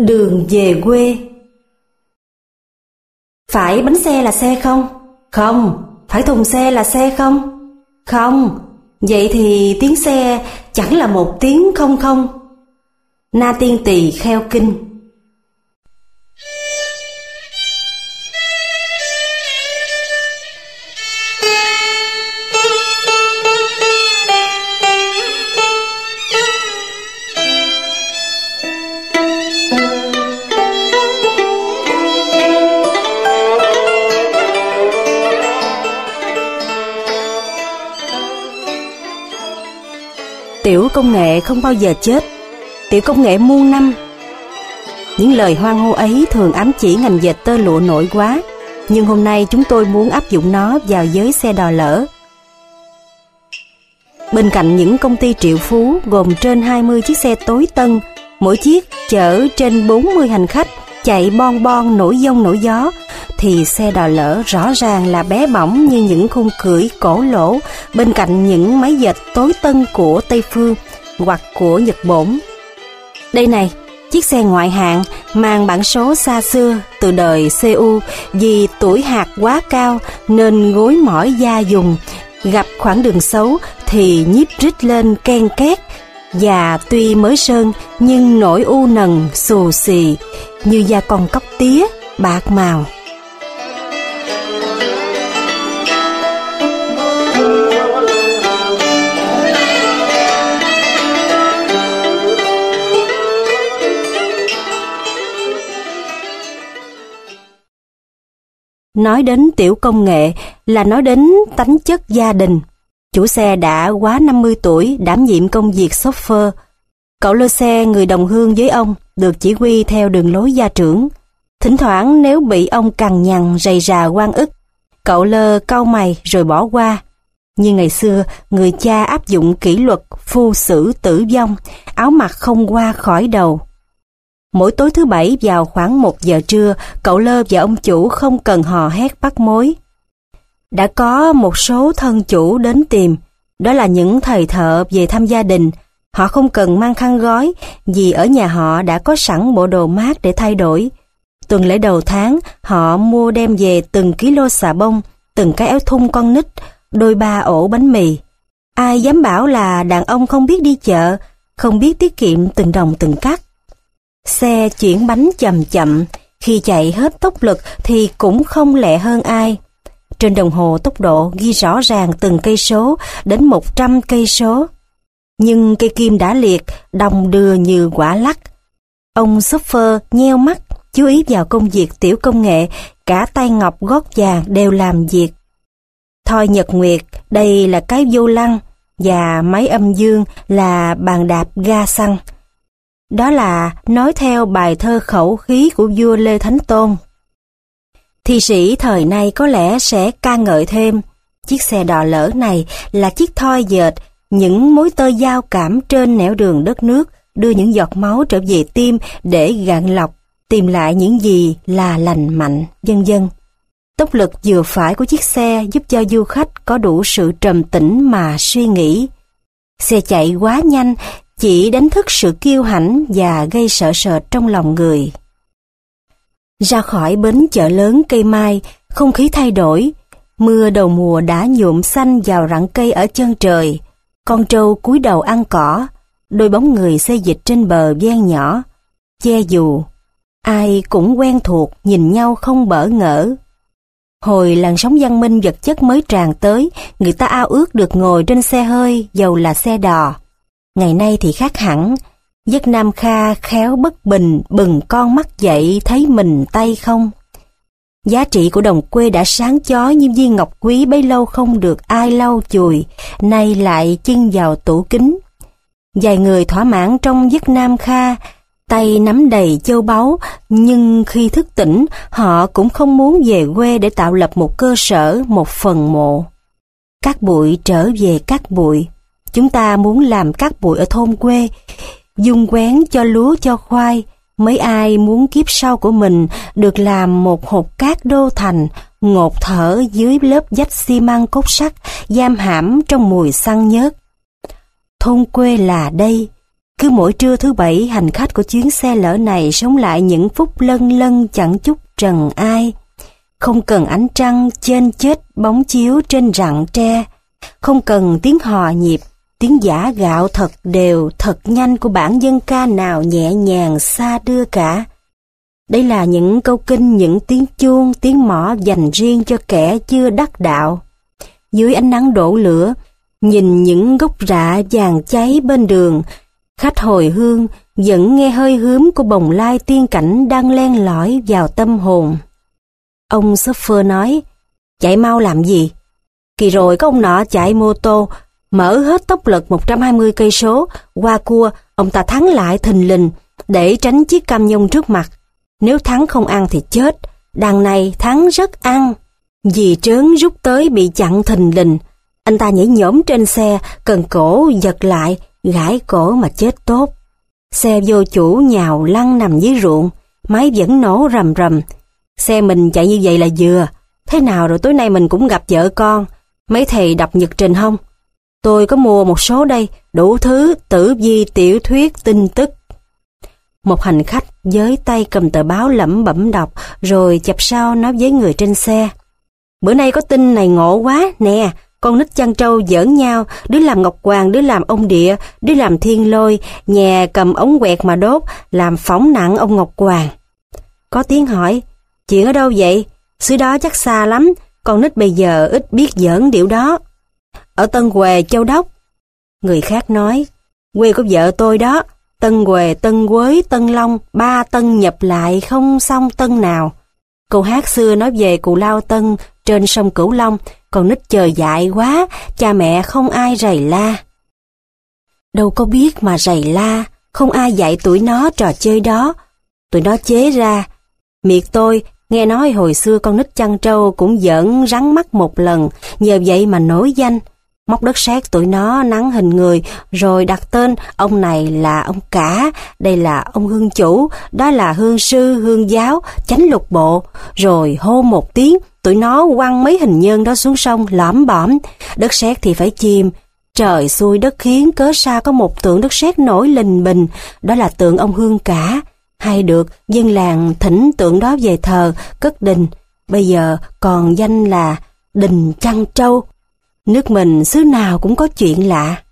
Đường về quê Phải bánh xe là xe không? Không. Phải thùng xe là xe không? Không. Vậy thì tiếng xe chẳng là một tiếng không không. Na tiên tỳ kheo kinh Tiểu công nghệ không bao giờ chết. Tiểu công nghệ muôn năm. Những lời hoang hô ấy thường ám chỉ ngành dệt tơ lụa nổi quá. Nhưng hôm nay chúng tôi muốn áp dụng nó vào giới xe đò lỡ Bên cạnh những công ty triệu phú gồm trên 20 chiếc xe tối tân, Mỗi chiếc chở trên 40 hành khách chạy bon bon nổi giông nổi gió thì xe đò lỡ rõ ràng là bé bỏng như những khung cưỡi cổ lỗ bên cạnh những máy dệt tối tân của Tây Phương hoặc của Nhật Bổn. Đây này, chiếc xe ngoại hạng mang bản số xa xưa từ đời CU vì tuổi hạt quá cao nên gối mỏi da dùng, gặp khoảng đường xấu thì nhíp rít lên ken két và tuy mới sơn nhưng nổi u nần xù xì như da con cóc tía bạc màu Nói đến tiểu công nghệ là nói đến tánh chất gia đình. Chủ xe đã quá 50 tuổi đảm nhiệm công việc chauffeur. Cậu lơ xe người đồng hương với ông được chỉ huy theo đường lối gia trưởng. Thỉnh thoảng nếu bị ông cằn nhằn rầy rà quan ức, cậu lơ cau mày rồi bỏ qua. Như ngày xưa, người cha áp dụng kỷ luật phu xử tử vong, áo mặc không qua khỏi đầu. Mỗi tối thứ bảy vào khoảng một giờ trưa, cậu Lơ và ông chủ không cần hò hét bắt mối. Đã có một số thân chủ đến tìm, đó là những thầy thợ về thăm gia đình. Họ không cần mang khăn gói vì ở nhà họ đã có sẵn bộ đồ mát để thay đổi. Tuần lễ đầu tháng, họ mua đem về từng ký xà bông, từng cái áo thun con nít, đôi ba ổ bánh mì. Ai dám bảo là đàn ông không biết đi chợ, không biết tiết kiệm từng đồng từng cắt. Xe chuyển bánh chậm chậm, khi chạy hết tốc lực thì cũng không lẹ hơn ai. Trên đồng hồ tốc độ ghi rõ ràng từng cây số đến 100 cây số. Nhưng cây kim đã liệt, đồng đưa như quả lắc. Ông shopper nheo mắt, chú ý vào công việc tiểu công nghệ, cả tay ngọc gót vàng đều làm việc. Thoi Nhật Nguyệt, đây là cái vô lăng, và máy âm dương là bàn đạp ga xăng. Đó là nói theo bài thơ khẩu khí của vua Lê Thánh Tôn. Thi sĩ thời nay có lẽ sẽ ca ngợi thêm, chiếc xe đò lỡ này là chiếc thoi dệt, những mối tơ giao cảm trên nẻo đường đất nước, đưa những giọt máu trở về tim để gạn lọc, tìm lại những gì là lành mạnh, vân vân. Tốc lực vừa phải của chiếc xe giúp cho du khách có đủ sự trầm tĩnh mà suy nghĩ. Xe chạy quá nhanh chỉ đánh thức sự kiêu hãnh và gây sợ sệt trong lòng người. Ra khỏi bến chợ lớn cây mai, không khí thay đổi, mưa đầu mùa đã nhuộm xanh vào rặng cây ở chân trời, con trâu cúi đầu ăn cỏ, đôi bóng người xây dịch trên bờ ven nhỏ, che dù, ai cũng quen thuộc nhìn nhau không bỡ ngỡ. Hồi làn sóng văn minh vật chất mới tràn tới, người ta ao ước được ngồi trên xe hơi, dầu là xe đò. Ngày nay thì khác hẳn, Giấc Nam Kha khéo bất bình bừng con mắt dậy thấy mình tay không. Giá trị của đồng quê đã sáng chói như viên ngọc quý bấy lâu không được ai lau chùi, nay lại chân vào tủ kính. Vài người thỏa mãn trong giấc Nam Kha, tay nắm đầy châu báu, nhưng khi thức tỉnh, họ cũng không muốn về quê để tạo lập một cơ sở, một phần mộ. Các bụi trở về các bụi. Chúng ta muốn làm các bụi ở thôn quê, dùng quén cho lúa cho khoai, mấy ai muốn kiếp sau của mình được làm một hộp cát đô thành, ngột thở dưới lớp dách xi măng cốt sắt, giam hãm trong mùi xăng nhớt. Thôn quê là đây, Cứ mỗi trưa thứ bảy, hành khách của chuyến xe lỡ này sống lại những phút lân lân chẳng chút trần ai. Không cần ánh trăng trên chết bóng chiếu trên rặng tre. Không cần tiếng hò nhịp, tiếng giả gạo thật đều, thật nhanh của bản dân ca nào nhẹ nhàng xa đưa cả. Đây là những câu kinh, những tiếng chuông, tiếng mõ dành riêng cho kẻ chưa đắc đạo. Dưới ánh nắng đổ lửa, nhìn những gốc rạ vàng cháy bên đường, khách hồi hương vẫn nghe hơi hướm của bồng lai tiên cảnh đang len lỏi vào tâm hồn. Ông shopper nói, chạy mau làm gì? Kỳ rồi có ông nọ chạy mô tô, mở hết tốc lực 120 cây số, qua cua, ông ta thắng lại thình lình để tránh chiếc cam nhông trước mặt. Nếu thắng không ăn thì chết, đằng này thắng rất ăn. Dì trớn rút tới bị chặn thình lình. Anh ta nhảy nhổm trên xe, cần cổ giật lại, gãi cổ mà chết tốt. Xe vô chủ nhào lăn nằm dưới ruộng, máy vẫn nổ rầm rầm. Xe mình chạy như vậy là vừa. Thế nào rồi tối nay mình cũng gặp vợ con. Mấy thầy đọc nhật trình không? Tôi có mua một số đây, đủ thứ tử vi tiểu thuyết tin tức. Một hành khách với tay cầm tờ báo lẩm bẩm đọc rồi chập sau nói với người trên xe. Bữa nay có tin này ngộ quá, nè, con nít chăn trâu giỡn nhau, đứa làm ngọc hoàng, đứa làm ông địa, đứa làm thiên lôi, nhà cầm ống quẹt mà đốt, làm phóng nặng ông ngọc hoàng. Có tiếng hỏi, chuyện ở đâu vậy? Xứ đó chắc xa lắm, con nít bây giờ ít biết giỡn điệu đó. Ở Tân Quề, Châu Đốc. Người khác nói, quê của vợ tôi đó, Tân Quề, Tân Quế Tân Long, ba tân nhập lại không xong tân nào. Câu hát xưa nói về cụ Lao Tân trên sông Cửu Long, còn nít chờ dại quá, cha mẹ không ai rầy la. Đâu có biết mà rầy la, không ai dạy tuổi nó trò chơi đó. Tụi nó chế ra. Miệt tôi, nghe nói hồi xưa con nít chăn trâu cũng giỡn rắn mắt một lần, nhờ vậy mà nổi danh móc đất sét tụi nó nắng hình người, rồi đặt tên ông này là ông cả, đây là ông hương chủ, đó là hương sư, hương giáo, chánh lục bộ, rồi hô một tiếng, tụi nó quăng mấy hình nhân đó xuống sông lõm bõm, đất sét thì phải chìm, Trời xui đất khiến cớ sao có một tượng đất sét nổi lình bình, đó là tượng ông Hương cả. Hay được dân làng thỉnh tượng đó về thờ, cất đình, bây giờ còn danh là Đình Trăng Trâu. Nước mình xứ nào cũng có chuyện lạ.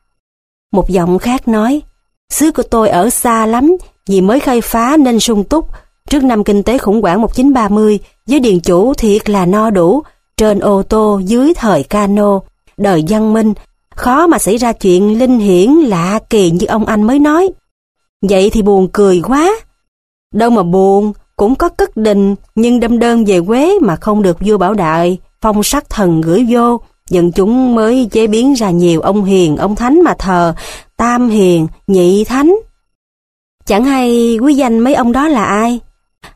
Một giọng khác nói, xứ của tôi ở xa lắm, vì mới khai phá nên sung túc. Trước năm kinh tế khủng hoảng 1930, với điền chủ thiệt là no đủ, trên ô tô dưới thời cano, đời văn minh, khó mà xảy ra chuyện linh hiển lạ kỳ như ông anh mới nói. Vậy thì buồn cười quá. Đâu mà buồn, cũng có cất đình, nhưng đâm đơn về Quế mà không được vua bảo đại, phong sắc thần gửi vô, dân chúng mới chế biến ra nhiều ông hiền, ông thánh mà thờ, tam hiền, nhị thánh. Chẳng hay quý danh mấy ông đó là ai?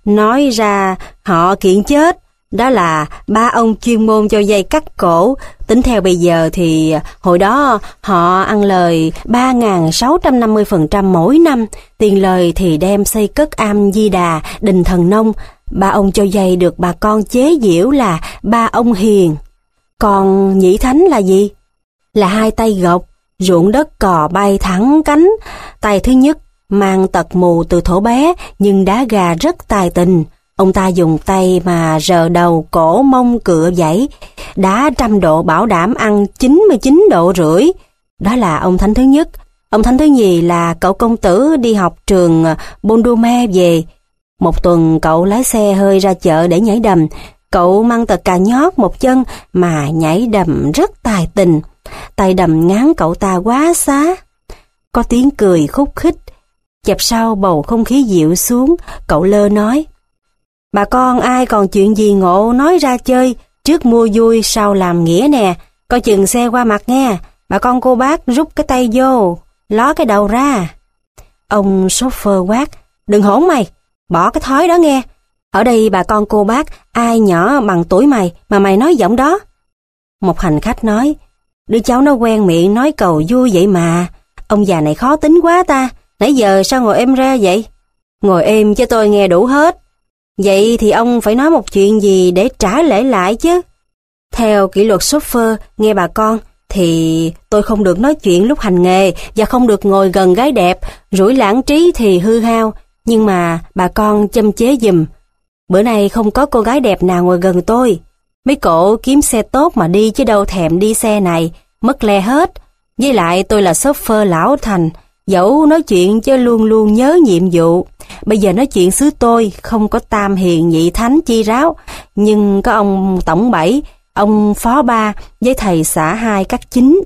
Nói ra họ kiện chết, đó là ba ông chuyên môn cho dây cắt cổ, tính theo bây giờ thì hồi đó họ ăn lời 3.650% mỗi năm, tiền lời thì đem xây cất am di đà, đình thần nông, ba ông cho dây được bà con chế giễu là ba ông hiền. Còn nhĩ thánh là gì? Là hai tay gộc, ruộng đất cò bay thẳng cánh. Tay thứ nhất mang tật mù từ thổ bé nhưng đá gà rất tài tình. Ông ta dùng tay mà rờ đầu cổ mông cựa dãy, đá trăm độ bảo đảm ăn 99 độ rưỡi. Đó là ông thánh thứ nhất. Ông thánh thứ nhì là cậu công tử đi học trường Bondume về. Một tuần cậu lái xe hơi ra chợ để nhảy đầm, Cậu mang tờ cà nhót một chân mà nhảy đầm rất tài tình. Tay đầm ngán cậu ta quá xá. Có tiếng cười khúc khích. Chập sau bầu không khí dịu xuống, cậu lơ nói. Bà con ai còn chuyện gì ngộ nói ra chơi, trước mua vui sau làm nghĩa nè, coi chừng xe qua mặt nghe, bà con cô bác rút cái tay vô, ló cái đầu ra. Ông chauffeur quát, đừng hỗn mày, bỏ cái thói đó nghe, ở đây bà con cô bác, ai nhỏ bằng tuổi mày mà mày nói giọng đó? Một hành khách nói, đứa cháu nó quen miệng nói cầu vui vậy mà. Ông già này khó tính quá ta, nãy giờ sao ngồi êm ra vậy? Ngồi êm cho tôi nghe đủ hết. Vậy thì ông phải nói một chuyện gì để trả lễ lại chứ? Theo kỷ luật chauffeur, nghe bà con, thì tôi không được nói chuyện lúc hành nghề và không được ngồi gần gái đẹp, rủi lãng trí thì hư hao, nhưng mà bà con châm chế dùm. Bữa nay không có cô gái đẹp nào ngồi gần tôi. Mấy cổ kiếm xe tốt mà đi chứ đâu thèm đi xe này, mất le hết. Với lại tôi là shopper lão thành, dẫu nói chuyện chứ luôn luôn nhớ nhiệm vụ. Bây giờ nói chuyện xứ tôi, không có tam hiền nhị thánh chi ráo, nhưng có ông tổng bảy, ông phó ba với thầy xã hai các chính.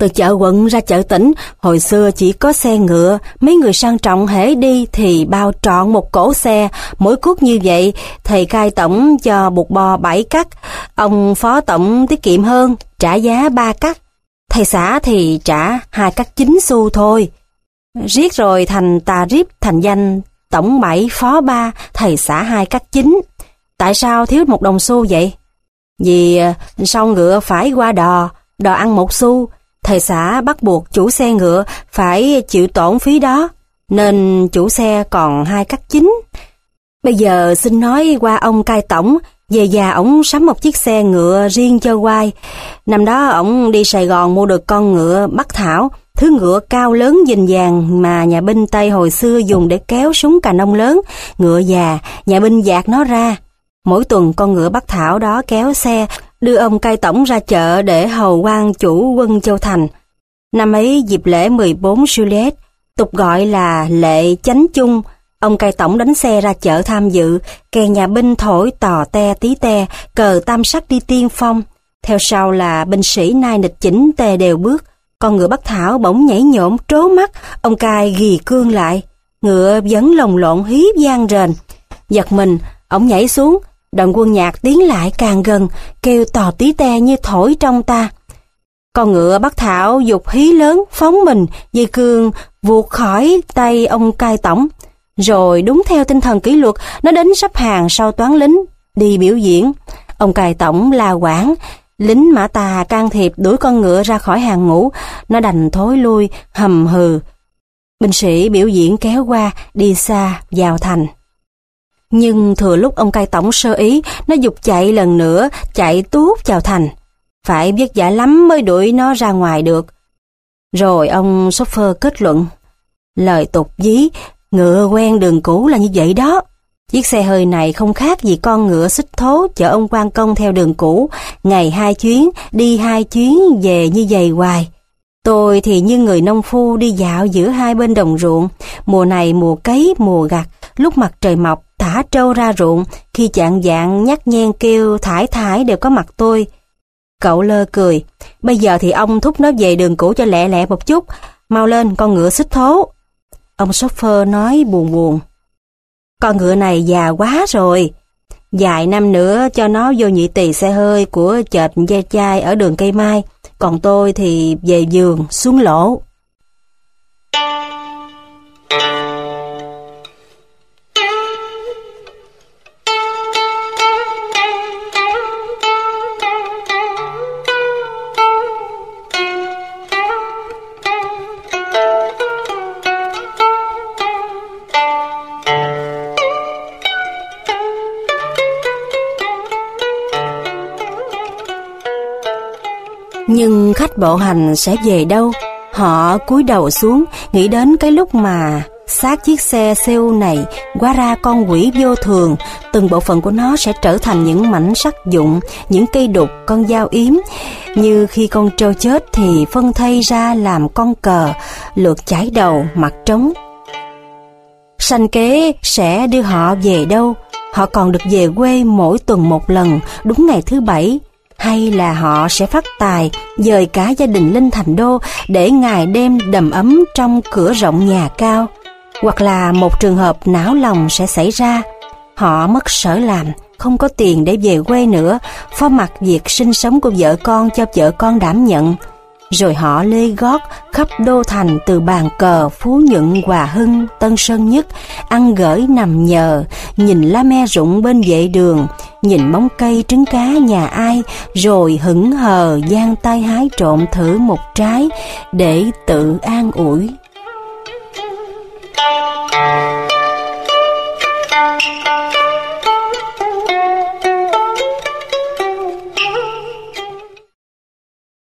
Từ chợ quận ra chợ tỉnh, hồi xưa chỉ có xe ngựa, mấy người sang trọng hễ đi thì bao trọn một cổ xe, mỗi cuốc như vậy, thầy cai tổng cho bột bò bảy cắt, ông phó tổng tiết kiệm hơn, trả giá ba cắt, thầy xã thì trả hai cắt chín xu thôi. Riết rồi thành tà riếp thành danh tổng bảy phó ba, thầy xã hai cắt chín. Tại sao thiếu một đồng xu vậy? Vì à, sau ngựa phải qua đò, đò ăn một xu, thầy xã bắt buộc chủ xe ngựa phải chịu tổn phí đó, nên chủ xe còn hai cắt chính. Bây giờ xin nói qua ông cai tổng, về già ổng sắm một chiếc xe ngựa riêng cho quai. Năm đó ổng đi Sài Gòn mua được con ngựa Bắc Thảo, thứ ngựa cao lớn dình vàng mà nhà binh Tây hồi xưa dùng để kéo súng cà nông lớn. Ngựa già, nhà binh dạt nó ra. Mỗi tuần con ngựa Bắc Thảo đó kéo xe đưa ông cai tổng ra chợ để hầu quan chủ quân Châu Thành. Năm ấy dịp lễ 14 Juliet, tục gọi là lệ chánh chung, ông cai tổng đánh xe ra chợ tham dự, kè nhà binh thổi tò te tí te, cờ tam sắc đi tiên phong. Theo sau là binh sĩ nai nịch chỉnh tề đều bước, con ngựa Bắc Thảo bỗng nhảy nhổm trố mắt, ông cai ghi cương lại. Ngựa vẫn lồng lộn hí gian rền. Giật mình, ông nhảy xuống, Đoàn quân nhạc tiến lại càng gần, kêu tò tí te như thổi trong ta. Con ngựa bắt thảo dục hí lớn phóng mình, dây cương vuột khỏi tay ông cai tổng. Rồi đúng theo tinh thần kỷ luật, nó đến sắp hàng sau toán lính, đi biểu diễn. Ông cai tổng la quảng, lính mã tà can thiệp đuổi con ngựa ra khỏi hàng ngũ, nó đành thối lui, hầm hừ. Binh sĩ biểu diễn kéo qua, đi xa, vào thành. Nhưng thừa lúc ông cai tổng sơ ý, nó dục chạy lần nữa, chạy tuốt vào thành. Phải biết giả lắm mới đuổi nó ra ngoài được. Rồi ông chauffeur kết luận, lời tục dí, ngựa quen đường cũ là như vậy đó. Chiếc xe hơi này không khác gì con ngựa xích thố chở ông quan công theo đường cũ, ngày hai chuyến, đi hai chuyến, về như vậy hoài. Tôi thì như người nông phu đi dạo giữa hai bên đồng ruộng, mùa này mùa cấy, mùa gặt, lúc mặt trời mọc, thả trâu ra ruộng, khi chạng dạng nhắc nhen kêu thải thải đều có mặt tôi. Cậu lơ cười, bây giờ thì ông thúc nó về đường cũ cho lẹ lẹ một chút, mau lên con ngựa xích thố. Ông chauffeur nói buồn buồn. Con ngựa này già quá rồi, dài năm nữa cho nó vô nhị tỳ xe hơi của chợt dây chai ở đường cây mai, còn tôi thì về giường xuống lỗ. Nhưng khách bộ hành sẽ về đâu? Họ cúi đầu xuống, nghĩ đến cái lúc mà xác chiếc xe siêu này quá ra con quỷ vô thường, từng bộ phận của nó sẽ trở thành những mảnh sắt dụng, những cây đục, con dao yếm. Như khi con trâu chết thì phân thây ra làm con cờ, lượt chải đầu, mặt trống. Sanh kế sẽ đưa họ về đâu? Họ còn được về quê mỗi tuần một lần, đúng ngày thứ bảy, hay là họ sẽ phát tài, dời cả gia đình lên thành đô để ngày đêm đầm ấm trong cửa rộng nhà cao? Hoặc là một trường hợp não lòng sẽ xảy ra, họ mất sở làm, không có tiền để về quê nữa, phó mặc việc sinh sống của vợ con cho vợ con đảm nhận rồi họ lê gót khắp đô thành từ bàn cờ phú nhuận hòa hưng, tân sơn nhất, ăn gởi nằm nhờ, nhìn lá me rụng bên vệ đường, nhìn bóng cây trứng cá nhà ai, rồi hững hờ giang tay hái trộm thử một trái để tự an ủi Thank you.